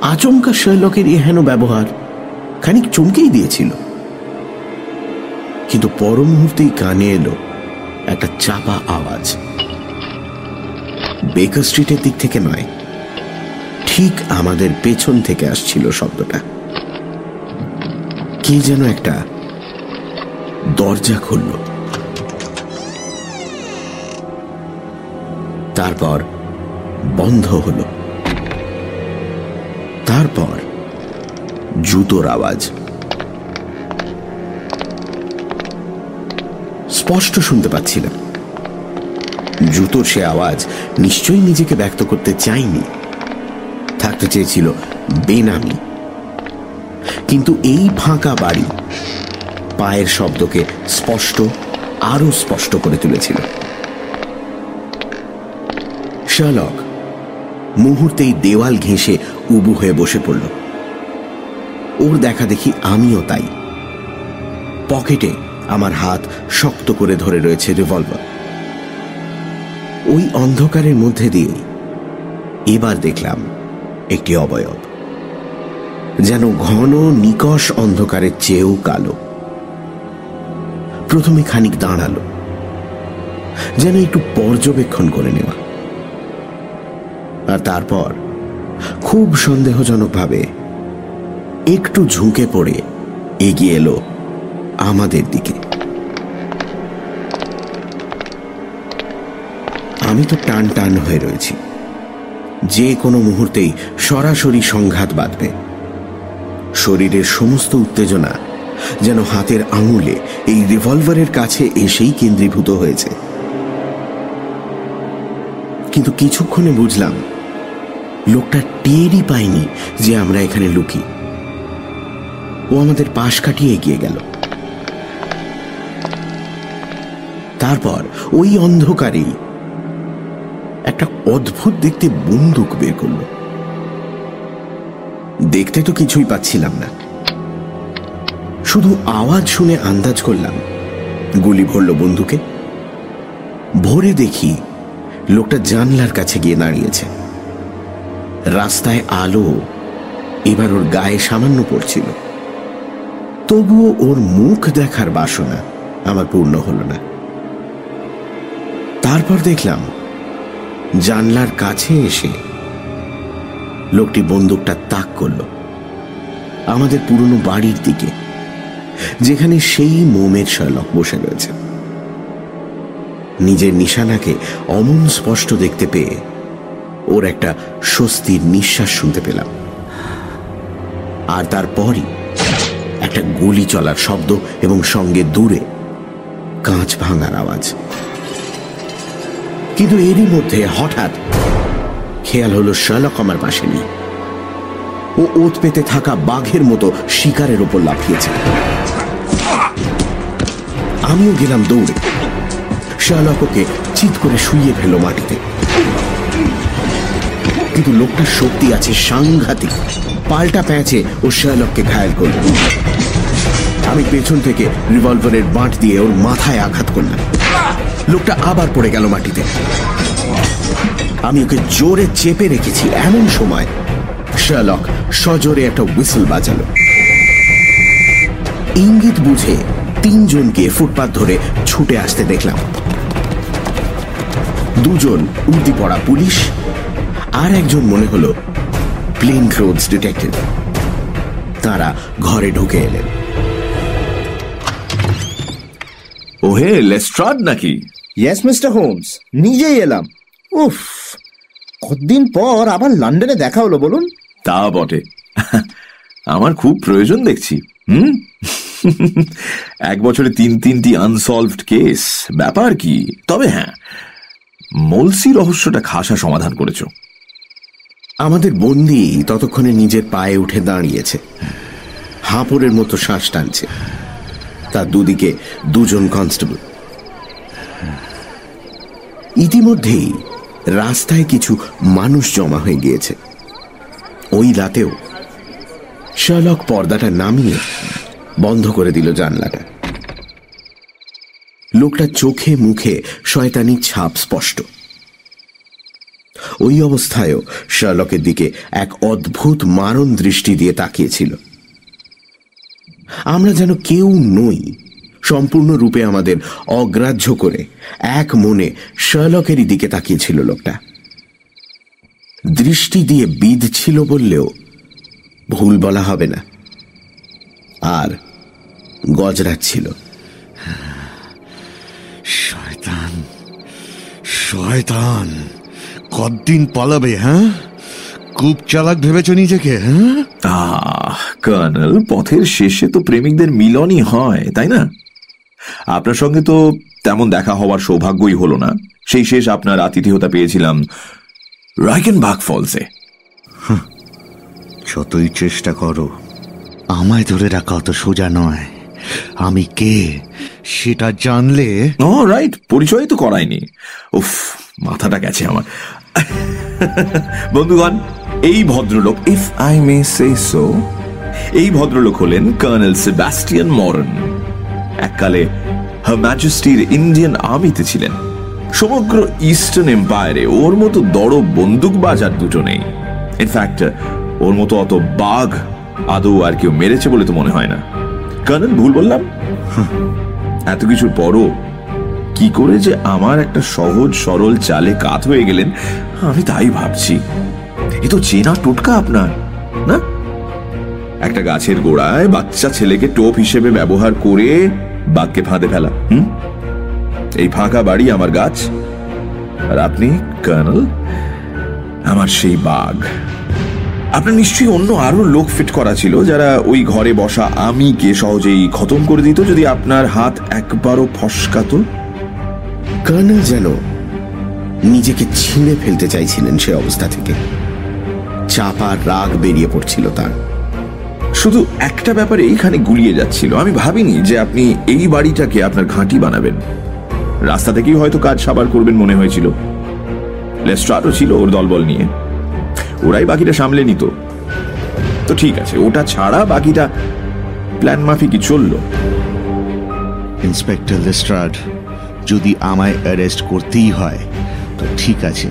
আচমকা শৈলকের এহেন ব্যবহার খানিক চমকেই দিয়েছিল। কিন্তু পর মুহূর্তেই কানে এলো একটা চাপা আওয়াজ। বেকার স্ট্রিটের দিক থেকে নয়, ঠিক আমাদের পেছন থেকে আসছিল শব্দটা। কে যেন একটা দরজা খুলল। তারপর বন্ধ হলো। তারপর জুতোর আওয়াজ। স্পষ্ট শুনতে পাচ্ছিলাম। জুতোর সে আওয়াজ নিশ্চয়ই নিজেকে ব্যক্ত করতে চাইনি থাকতে চেয়েছিল বেনামি। কিন্তু এই ফাঁকা বাড়ি পায়ের শব্দকে স্পষ্ট আরও স্পষ্ট করে তুলেছিল। শালক মুহূর্তেই দেওয়াল ঘেঁষে উবু হয়ে বসে পড়ল। ওর দেখা দেখি আমিও তাই। পকেটে আমার হাত শক্ত করে ধরে রয়েছে রিভলভার। ওই অন্ধকারের মধ্যে দিয়ে এবার দেখলাম একটি অবয়ব, যেন ঘন নিকষ অন্ধকারের চেয়েও কালো। প্রথমে খানিক দাঁড়াল, যেন একটু পর্যবেক্ষণ করে নেওয়া। আর তারপর খুব সন্দেহজনকভাবে একটু ঝুঁকে পড়ে এগিয়ে এলো আমাদের দিকে। আমি তো টান টান হয়ে রয়েছি। যে কোনো মুহূর্তেই সরাসরি সংঘাত বাঁধবে। শরীরের সমস্ত উত্তেজনা যেন হাতের আঙুলে এই রিভলভারের কাছে এসেই কেন্দ্রীভূত হয়েছে। কিন্তু কিছুক্ষণে বুঝলাম, লোকটা টেরই পায়নি যে আমরা এখানে লুকি। ও আমাদের পাশ কাটিয়ে এগিয়ে গেল। তারপর ওই অন্ধকারেই অদ্ভুত দেখতে বন্দুক বের করল। দেখতে তো কিছুই পাচ্ছিলাম না। শুধু আওয়াজ শুনে আন্দাজ করলাম, গুলি ভরল বন্ধুকে ভোরে দেখি লোকটা জানলার কাছে গিয়ে দাঁড়িয়েছে। রাস্তায় আলো এবার ওর গায়ে সামান্য পড়ছিল। তবুও ওর মুখ দেখার বাসনা আমার পূর্ণ হল না। তারপর দেখলাম জানলার কাছে এসে লোকটি বন্দুকটা তাক করল। আমাদের পুরনো বাড়ির দিকে, যেখানে সেই মোমের শালক বসে রয়েছে। নিজের নিশানাকে অমন স্পষ্ট দেখতে পেয়ে ওর একটা স্বস্তির নিঃশ্বাস শুনতে পেলাম। আর তারপরই একটা গুলি চলার শব্দ এবং সঙ্গে দূরে কাঁচ ভাঙার আওয়াজ। কিন্তু এরই মধ্যে হঠাৎ খেয়াল হলো শালক আমার পাশে নেই। ও ওত পেতে থাকা বাঘের মতো শিকারের ওপর লাফিয়েছে। আমিও গেলাম দৌড়ে। শালক ওকে চিৎ করে শুইয়ে ফেলো মাটিতে। কিন্তু লোকটার শক্তি আছে সাংঘাতিক। পাল্টা প্যাঁচে ও শালককে ঘায়াল করল। আমি পেছন থেকে রিভলভারের বাঁট দিয়ে ওর মাথায় আঘাত করলাম। লোকটা আবার পড়ে গেল মাটিতে। আমি ওকে জোরে চেপে রেখেছি এমন সময় শালক সজোরে একটা হুইসেল বাজালো। ইঙ্গিত বুঝে তিনজনকে ফুটপাত ধরে ছুটে আসতে দেখলাম। দুজন উর্দি পড়া পুলিশ আর একজন মনে হলো প্লেন ক্লোথস ডিটেকটিভ। তারা ঘরে ঢুকে এলেন। ও হে লেস্ট্রাড নাকি? ইয়েস মিস্টার হোমস নিজেই এলাম। উফ কতদিন পর আবার লন্ডনে দেখা হলো বলুন? তা বটে। আমার খুব প্রয়োজন দেখছি হুম? এক বছরে তিন তিনটি আনসলভড কেস ব্যাপার কি? তবে হ্যাঁ মলসি রহস্যটা খাসা সমাধান করেছ। আমাদের বন্দি ততক্ষণে নিজের পায়ে উঠে দাঁড়িয়েছে। হাঁপড়ের মতো শ্বাস টানছে। তার দুদিকে দুজন কনস্টেবল ইতিমধ্যেই রাস্তায় কিছু মানুষ জমা হয়ে গিয়েছে। ওই রাতেও শালক পর্দাটা নামিয়ে বন্ধ করে দিল জানলাটা। লোকটা চোখে মুখে শয়তানি ছাপ স্পষ্ট। ওই অবস্থায়ও শার্লকের দিকে এক অদ্ভুত মারণ দৃষ্টি দিয়ে তাকিয়েছিল। আমরা যেন কেউ নই সম্পূর্ণরূপে আমাদের অগ্রাহ্য করে এক মনে শার্লকেরই দিকে তাকিয়েছিল লোকটা। দৃষ্টি দিয়ে বিধ ছিল বললেও ভুল বলা হবে না। আর গজরাচ্ছিল। শয়তান শয়তান কতদিন পালাবে হ্যাঁ? খুব চালাক ভেবেছ নিজেকে হ্যাঁ? কর্নেল পথের শেষে তো প্রেমিকদের মিলনই হয় তাই না? আপনার সঙ্গে তো তেমন দেখা হওয়ার সৌভাগ্যই হলো না। সেই শেষ আপনার আতিথেয়তা পেয়েছিলাম রাইকেন বাগ ফলসে যতই চেষ্টা করো আমায় ধরে রাখা অত সোজা নয়। আমি কে সেটা জানলে ও রাইট পরিচয় তো করায়নি উফ মাথাটা গেছে আমার। বন্ধুগণ এই ভদ্রলোক if I may say so এই ভদ্রলোক হলেন কর্নেল সেবাস্টিয়ান মরন। এককালে হার ম্যাজেস্টির ইন্ডিয়ান আর্মিতে ছিলেন। সমগ্র ইস্টার্ন এম্পায়ারে ওর মতো বড় বন্দুক বাজার দুটো নেই। ইনফ্যাক্ট ওর মতো অত বাঘ আদৌ আর কেউ মেরেছে বলে তো মনে হয় না। কর্নেল, ভুল বললাম? এত কিছুর পরও কি করে যে আমার একটা সহজ, সরল চালে কাত হয়ে গেলেন, আমি তাই ভাবছি। এ তো চেনা টোটকা আপনার, না? একটা গাছের গোড়ায় বাচ্চা ছেলেকে টোপ হিসেবে ব্যবহার করে বাঘকে ফাঁদে ফেলা, হুম? এই ফাঁকা বাড়ি আমার গাছ। আর আপনি, কর্নেল? আমার সেই বাঘ। আপনার নিশ্চয়ই অন্য আরও লোক ফিট করা ছিল, যারা ওই ঘরে বসা আমিকে সহজেই খতম করে দিত, যদি আপনার হাত একবারও ফসকাতো। কর্নেল যেন নিজেকে ছিঁড়ে ফেলতে চাইছিলেন সে অবস্থা থেকে। চাপা রাগ বেরিয়ে পড়ছিল তার। শুধু একটা ব্যাপারে এইখানে গুলিয়ে যাচ্ছিল। আমি ভাবিনি যে আপনি এই বাড়িটাকে আপনার ঘাঁটি বানাবেন। রাস্তা থেকেই হয়তো কাজ সাবার করবেন মনে হয়েছিল। লেস্ট্রারও ছিল ওর দলবল নিয়ে। ওরাই বাকিটা সামলে নিত। তো ঠিক আছে, ওটা ছাড়া বাকিটা প্ল্যান মাফিকই চলল। ইন্সপেক্টর লেস্ট্রাড, যদি আমায় অ্যারেস্ট করতেই হয়, তো ঠিক আছে।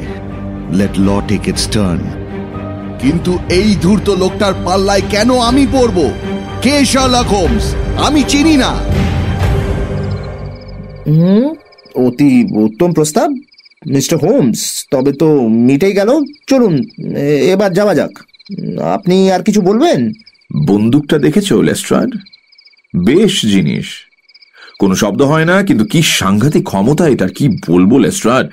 Let law take its turn কিন্তু এই ধূর্ত লোকটার পাল্লায় কেন আমি পড়ব? কে শার্লক হোমস? আমি চিনি না। হুম? অতি উত্তম প্রস্তাব। মিস্টার হোমস তবে তো মিটেই গেল। চলুন এবার যাওয়া যাক। আপনি আর কিছু বলবেন? বন্দুকটা দেখেছ লেস্ট্রাড? বেশ জিনিস। কোনো শব্দ হয় না কিন্তু কি সাংঘাতিক ক্ষমতা এটা কি বলব লেস্ট্রাড?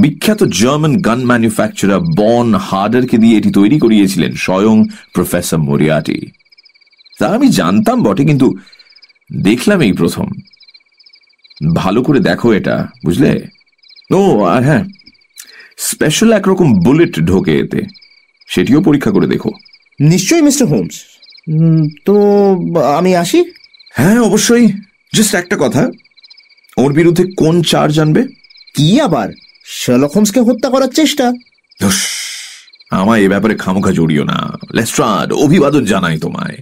বিখ্যাত জার্মান গান ম্যানুফ্যাকচারার বন হার্ডারকে দিয়ে এটি তৈরি করিয়েছিলেন স্বয়ং প্রফেসর মরিয়াটি। তা আমি জানতাম বটে কিন্তু দেখলাম এই প্রথম। ভালো করে দেখো এটা বুঝলে? ও আর হ্যাঁ স্পেশাল একরকম বুলেট ঢোকে এতে। সেটিও পরীক্ষা করে দেখো। নিশ্চয়ই মিস্টার হোমস তো আমি আসি? হ্যাঁ অবশ্যই। জাস্ট একটা কথা। ওর বিরুদ্ধে কোন চার্জ আনবে? কি আবার? শার্লক হোমসকে হত্যা করার চেষ্টা। ধুস, আমায় এ ব্যাপারে খামোখা জড়িও না। লেস্ট্রাড অভিবাদন জানাই তোমায়।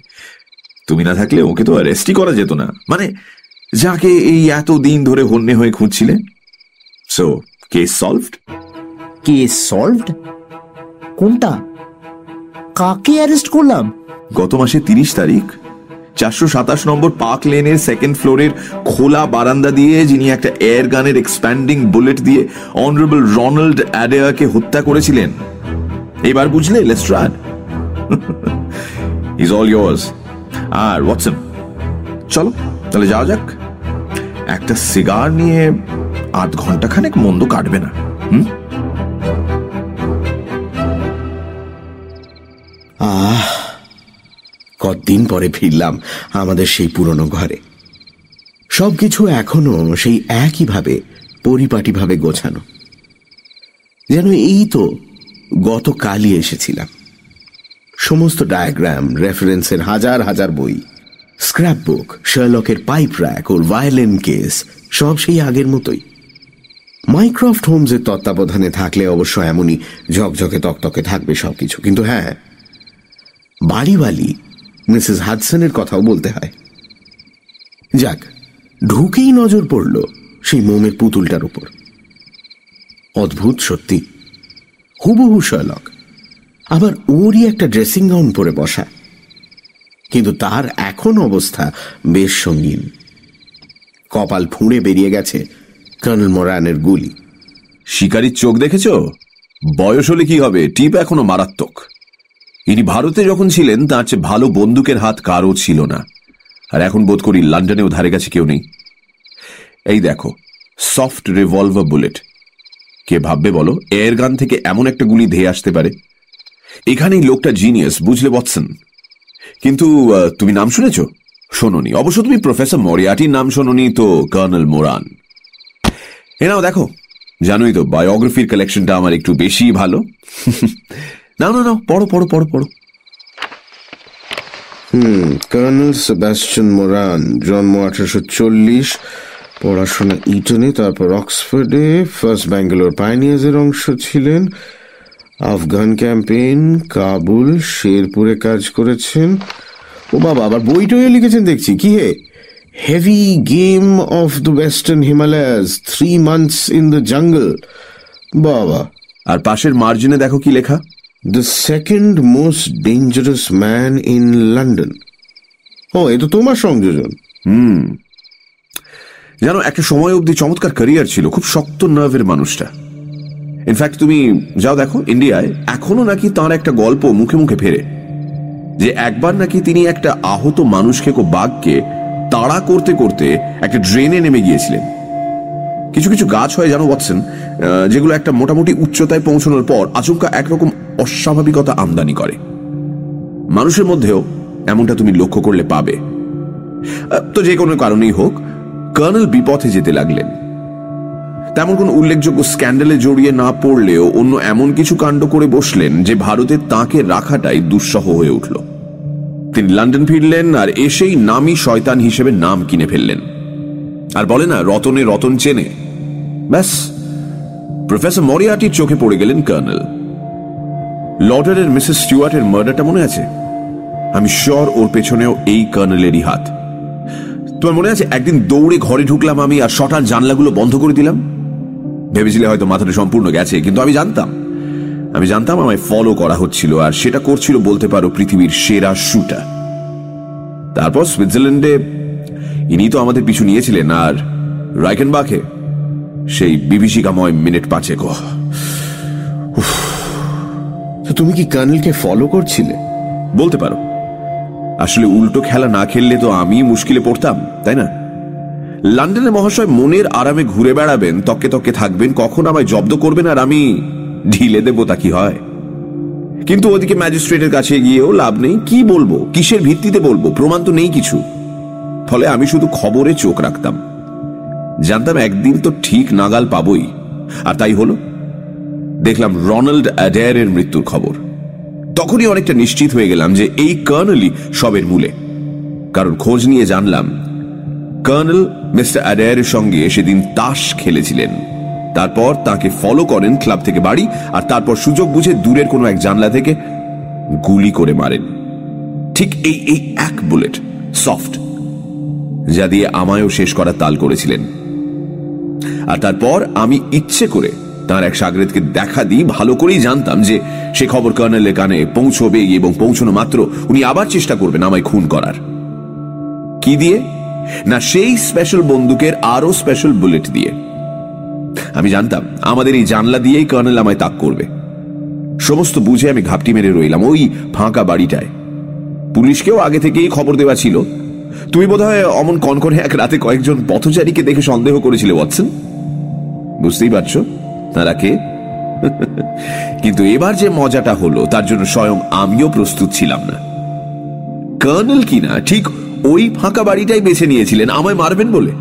তুমি না থাকলে ওকে তো অ্যারেস্টই করা যেত না। মানে যাকে এই এত দিন ধরে হন্যে হয়ে খুঁজছিলে? So case solved case solved কোনটা? কাকে অ্যারেস্ট করলাম? গত মাসে তিরিশ তারিখ চারশো সাতাশ নম্বর পার্ক লেনের সেকেন্ড ফ্লোরের খোলা বারান্দা দিয়ে যিনি একটা এয়ার গানের এক্সপ্যান্ডিং বুলেট দিয়ে অনারেবল রনাল্ড অ্যাডেয়াকে হত্যা করেছিলেন। এবার বুঝলে লেস্ট্রাড ইজ অল ইয়ার্স আর ওয়াটসন চলো, তাহলে যাওয়া যাক। একটা সিগার নিয়ে আধ ঘণ্টা খানেক মন্দ কাটবে না, হুম? আহ কতদিন পরে ফিরলাম আমাদের সেই পুরনো ঘরে। সবকিছু এখনও সেই একইভাবে, পরিপাটিভাবে গোছানো। যেন এই তো গতকালই এসেছিলাম। সমস্ত ডায়াগ্রাম রেফারেন্সের হাজার হাজার বই স্ক্র্যাপ বুক শার্লকের পাইপ র্যাক ওর ভায়োলিন কেস সব সেই আগের মতোই। মাইক্রফট হোমসের তত্ত্বাবধানে থাকলে অবশ্য এমনই ঝকঝকে তকতকে থাকবে সবকিছু। কিন্তু হ্যাঁ বাড়িওয়ালি মিসেস হাডসনের কথাও বলতে হয়। যাক, ঢুকেই নজর পড়ল সেই মোমের পুতুলটার উপর। অদ্ভুত সত্যি, হুবহু শার্লক। আবার ওরই একটা ড্রেসিং গাউন পরে বসা। কিন্তু তার এখন অবস্থা বেশ সঙ্গীন। কপাল ফুঁড়ে বেরিয়ে গেছে কর্নেল মোরানের গুলি। শিকারীর চোখ দেখেছ? বয়স হলে কি হবে? টিপ এখনও মারাত্মক। ইনি ভারতে যখন ছিলেন, তার চেয়ে ভালো বন্দুকের হাত কারও ছিল না। আর এখন বোধ করি লন্ডনেও ধারে কাছে কেউ নেই। এই দেখো, সফট রিভলভার বুলেট। কে ভাববে বলো এয়ার গান থেকে এমন একটা গুলি ধেয়ে আসতে পারে? এখানেই লোকটা জিনিয়াস, বুঝলে বৎসন কিন্তু তুমি নাম শুনেছ? শোনোনি। অবশ্য তুমি প্রফেসর মরিয়াটির নাম শোনোনি তো, কর্নেল মোরান। এ নাও দেখো, জানোই তো, বায়োগ্রাফির কালেকশনটা আমার একটু বেশি ভালো। না না না পড়ো পড়ো পড়ো পড়ো হুম কর্নেল সেবাস্টিয়ান মোরান জন্ম আঠারোশো চল্লিশ পড়াশোনা ইটনে তারপর অক্সফোর্ডে ফার্স্ট ব্যাঙ্গালোর পাইনিয়ার্সের অংশ ছিলেন। আফগান ক্যাম্পেইন কাবুল শেরপুরে কাজ করেছেন। ও বাবা আবার বই টইও লিখেছেন দেখছি। কি হে? Heavy game of the western Himalayas three months in the jungle বাবা। আর পাশের মার্জিনে দেখো কি লেখা? The second most dangerous man in London ও এ তো তোমার সংযোজন। হুম। জানো, একটা সময় অবধি চমৎকার ক্যারিয়ার ছিল, খুব শক্ত নার্ভের মানুষটা। ইনফ্যাক্ট তুমি যাও দেখো ইন্ডিয়ায় এখনও নাকি তার একটা গল্প মুখে মুখে ফেরে, যে একবার নাকি তিনি একটা আহত মানুষকে খেকো বাঘকে তাড়া করতে করতে একটা ড্রেনে নেমে গিয়েছিলেন। কিছু কিছু গাছ হয় জানো বৎসেন যেগুলো একটা মোটামুটি উচ্চতায় পৌঁছানোর পর আচমকা একরকম অস্বাভাবিকতা আমদানি করে। মানুষের মধ্যেও এমনটা তুমি লক্ষ্য করলে পাবে। তো যে কোনো কারণেই হোক, কর্নেল বিপথে যেতে লাগলেন। তেমন কোন উল্লেখযোগ্য স্ক্যান্ডালে জড়িয়ে না পড়লেও অন্য এমন কিছু কাণ্ড করে বসলেন যে ভারতে তাকে রাখাটাই দুঃসহ হয়ে উঠল। তিনি লন্ডন ফিরলেন আর এসেই নামি শয়তান হিসেবে নাম কিনে ফেললেন। আর বলে না, রতনে রতন চেনে। ব্যাস, প্রফেসর মরিয়াটির চোখে পড়ে গেলেন কর্নেল। লর্ডারের মিসেস স্টুয়ার্টের মার্ডারটা মনে আছে? আমি শর ওর পেছনেও এই কর্নেলেরই হাত। তোমার মনে আছে, একদিন দৌড়ে ঘরে ঢুকলাম আমি আর শটার জানলাগুলো বন্ধ করে দিলাম? ভেবেছিলে হয়তো মাথাটা সম্পূর্ণ গেছে, কিন্তু আমি জানতাম। আমি জানতাম আমায় ফলো করা হচ্ছিল আর সেটা করছিল বলতে পারো পৃথিবীর সেরা শুটা তারপর সুইজারল্যান্ডে ইনি তো আমাদের পিছু নিয়েছিলেন আর রাইকেনবাখে সেই বিভীষিকাময় মিনিট পাঁচেক তুমি কি কর্নেলকে ফলো করছিলে? বলতে পারো। আসলে উল্টো খেলা না খেললে তো আমি মুশকিলে পড়তাম তাই না? লন্ডনে মহাশয় মনের আরামে ঘুরে বেড়াবেন তককে তককে থাকবেন কখন আমায় জব্দ করবেন আর আমি ঢিলে দেবো তা কি হয়? কিন্তু ওদিকে ম্যাজিস্ট্রেটের কাছে গিয়েও লাভ নেই। কি বলব? কিসের ভিত্তিতে বলব? প্রমাণ তো নেই কিছু। ফলে আমি শুধু খবরে চোখ রাখতাম। জানতাম একদিন তো ঠিক নাগাল পাবই। আর তাই হলো। দেখলাম রনাল্ড অ্যাডায়ারের মৃত্যুর খবর। তখনই অনেকটা নিশ্চিত হয়ে গেলাম যে এই কর্নেলই সবের মূলে। কারণ খোঁজ নিয়ে জানলাম, কর্নেল মিস্টার অ্যাডায়ারের সঙ্গে সেদিন তাস খেলেছিলেন। তারপর তাকে ফলো করেন ক্লাব থেকে বাড়ি, আর তারপর সুযোগ বুঝে দূরের কোনো এক জানলা থেকে গুলি করে মারেন। ঠিক এই এই এক বুলেট, সফট। যা দিয়ে আমায়ও শেষ করার তাল করেছিলেন। আর তারপর আমি ইচ্ছে করে তার এক সাগরেদকে দেখা দিই, ভালো করেই জানতাম যে সে খবর কর্নেলের কানে পৌঁছবে এবং পৌঁছানো মাত্র উনি আবার চেষ্টা করবেন আমায় খুন করার। কি দিয়ে? না, সেই স্পেশাল বন্দুকের আরও স্পেশাল বুলেট দিয়ে। আমি জানতাম, আমাদের এই জানলা দিয়েই কর্নেল আমায় তাক করবে। সমস্ত বুঝে আমি ঘাপটি মেরে রইলাম ওই ফাঁকা বাড়িটায়। পুলিশকেও আগে থেকেই খবর দেওয়া ছিল তুমি বোধহয় অমন কনকনে এক রাতে কয়েকজন পথচারীকে দেখে সন্দেহ করেছিলে, ওয়াটসন? বুঝতেই পারছ? তারা কে? কিন্তু এবার যে মজাটা হলো, তার জন্য স্বয়ং আমিও প্রস্তুত ছিলাম না। কর্নেল কিনা, ঠিক ওই ফাঁকা বাড়িটাই বেছে নিয়েছিলেন, আমায় মারবেন বলে?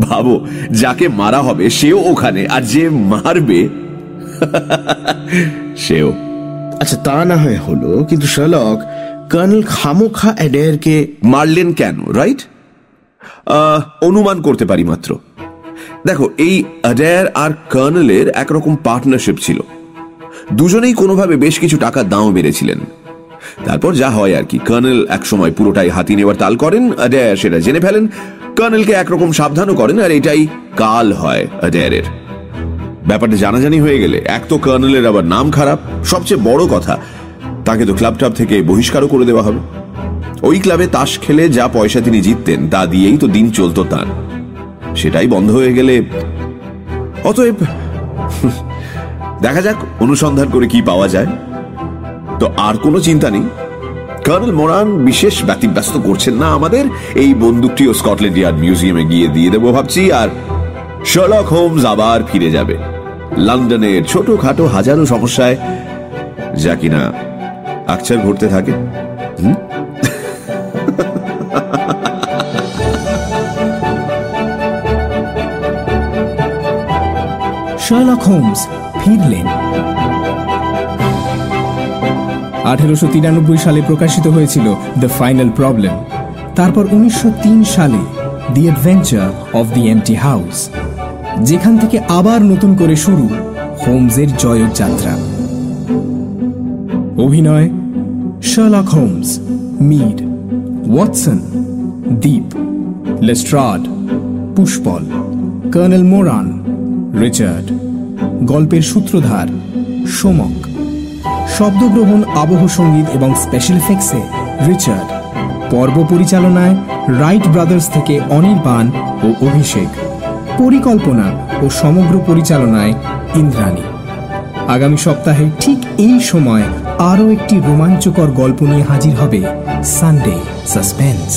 ভাবো, যাকে মারা হবে, সেও ওখানে, আর যে মারবে, সেও। আচ্ছা তা না হয় হলো, কিন্তু শার্লক কর্নেল খামোখা অ্যাডায়ারকে মারলেন কেন রাইট অনুমান করতে পারি মাত্র। দেখো, এই অ্যাডায়ার আর কর্নেলের একরকম পার্টনারশিপ ছিল। দুজনেই কোনোভাবে বেশ কিছু টাকা দাম বেড়েছিলেন তারপর যা হয় আর কি, কর্নেল একসময় পুরোটাই হাতি নেওয়ার তাল করেন অ্যাডায়ার সেটা জেনে ফেলেন। কর্নেলকে একরকম সাবধানও করেন, আর এটাই কাল হয় অ্যাডায়ারের ব্যাপারটা জানাজানি হয়ে গেলে, এক তো কর্নেলের আবার নাম খারাপ, সবচেয়ে বড় কথা তাকে তো ক্লাব টাব থেকে বহিষ্কারও করে দেওয়া হবে। ওই ক্লাবে তাস খেলে যা পয়সা তিনি জিততেন, তা দিয়েই তো দিন চলতো তার। সেটাই বন্ধ হয়ে গেলে অতএব দেখা যাক অনুসন্ধান করে কি পাওয়া যায়। তো আর কোনো চিন্তা নেই। কর্নেল মোরান বিশেষ ব্যতিব্যস্ত করছেন না আমাদের। এই বন্দুকটিও স্কটল্যান্ড ইয়ার্ড মিউজিয়ামে গিয়ে দিয়ে দেবো ভাবছি, আর শলক হোমস আবার ফিরে যাবে। লন্ডনের ছোটখাটো হাজারো সমস্যায়, যা কিনা আকচার ঘটতে থাকে? শার্লক হোমস ফিরলেন আঠেরোশো তিরানব্বই সালে প্রকাশিত হয়েছিল দ্য ফাইনাল প্রবলেম তারপর উনিশশো তিন সালে the adventure of the empty house যেখান থেকে আবার নতুন করে শুরু হোমসের জয়ের যাত্রা অভিনয় Sherlock Holmes, mid, Watson, Deep, Lestrade, Pushpal, colonel Moran, Richard, গল্পের সূত্রধার, সোমক, শব্দগ্রহণ, আবহ সংগীত এবং স্পেশাল এফেক্টসে রিচার্ড, পর্ব পরিচালনায় রাইট ব্রাদার্স থেকে অনির্বাণ ও অভিষেক, পরিকল্পনা ও সমগ্র পরিচালনায় ইন্দ্রাণী। আগামী সপ্তাহে ঠিক এই সময় আরও একটি রোমাঞ্চকর গল্প নিয়ে হাজির হবে সানডে সাসপেন্স